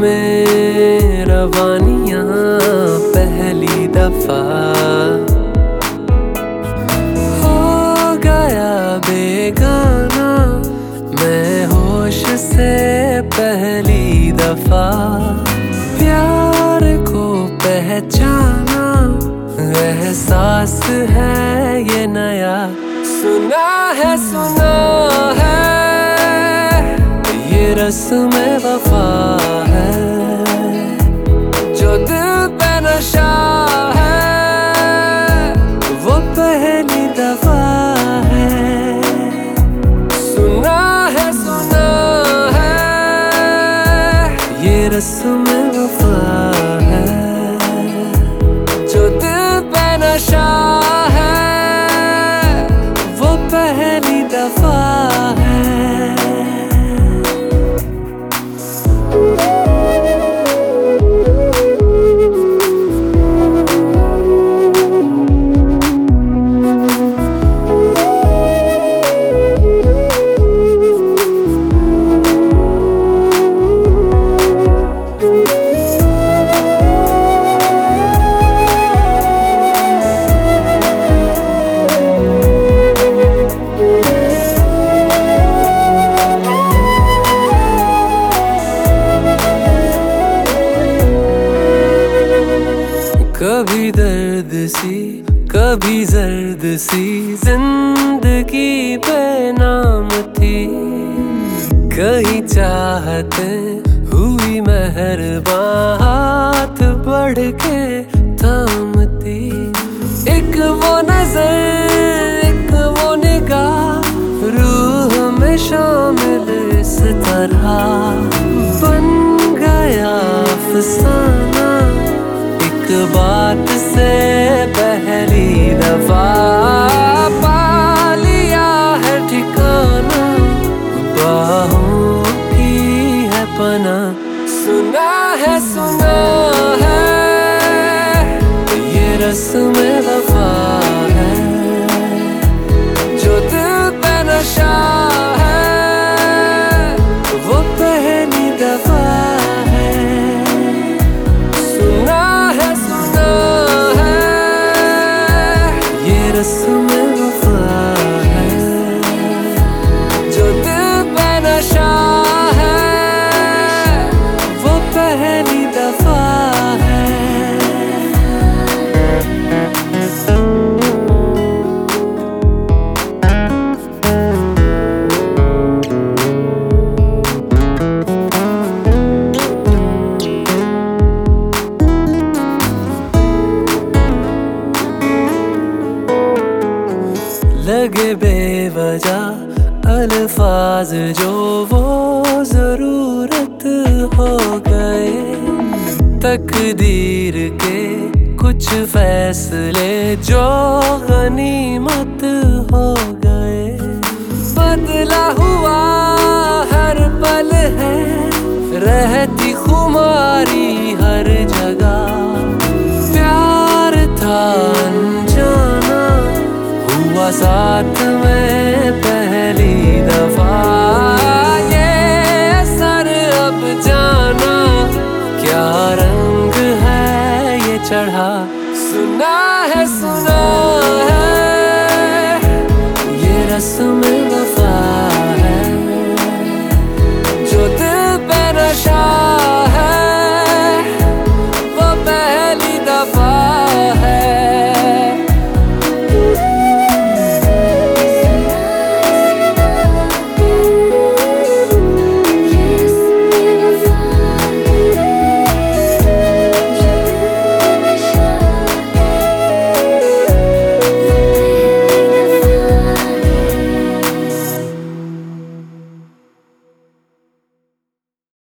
میں روانیاں پہلی دفعہ ہو گیا بیگانہ، میں ہوش سے پہلی دفعہ پیار کو پہچانا، احساس ہے یہ نیا۔ سنا ہے سنا ہے، یہ رسم وفا پہلی دفعہ ہے۔ سنا ہے سنا ہے۔ یہ رسم وفا ہے۔ جو دل پہ نشہ ہے، وہ پہلی دفعہ ہے۔ کبھی درد سی، کبھی زرد سی، زندگی بے نام تھی۔ کہیں چاہتے ہوئی مہربان ہاتھ بڑھ کے تھامتی ایک وہ نظر، ایک وہ نگاہ، روح میں شامل اس طرح۔ بن گیا افسانہ۔ رات سے پہلی دفعہ پا لیا ہے ٹھکانا باہوں کی ہے پنا سنا ہے سنا ہے، یہ رسم یہ رسم لگے بے وجہ الفاظ جو وہ ضرورت ہو گئے۔ تقدیر کے کچھ فیصلے جو غنیمت ہو گئے۔ بدلا ہوا ہر پل ہے رہتی ساتھ میں پہلی دفعہ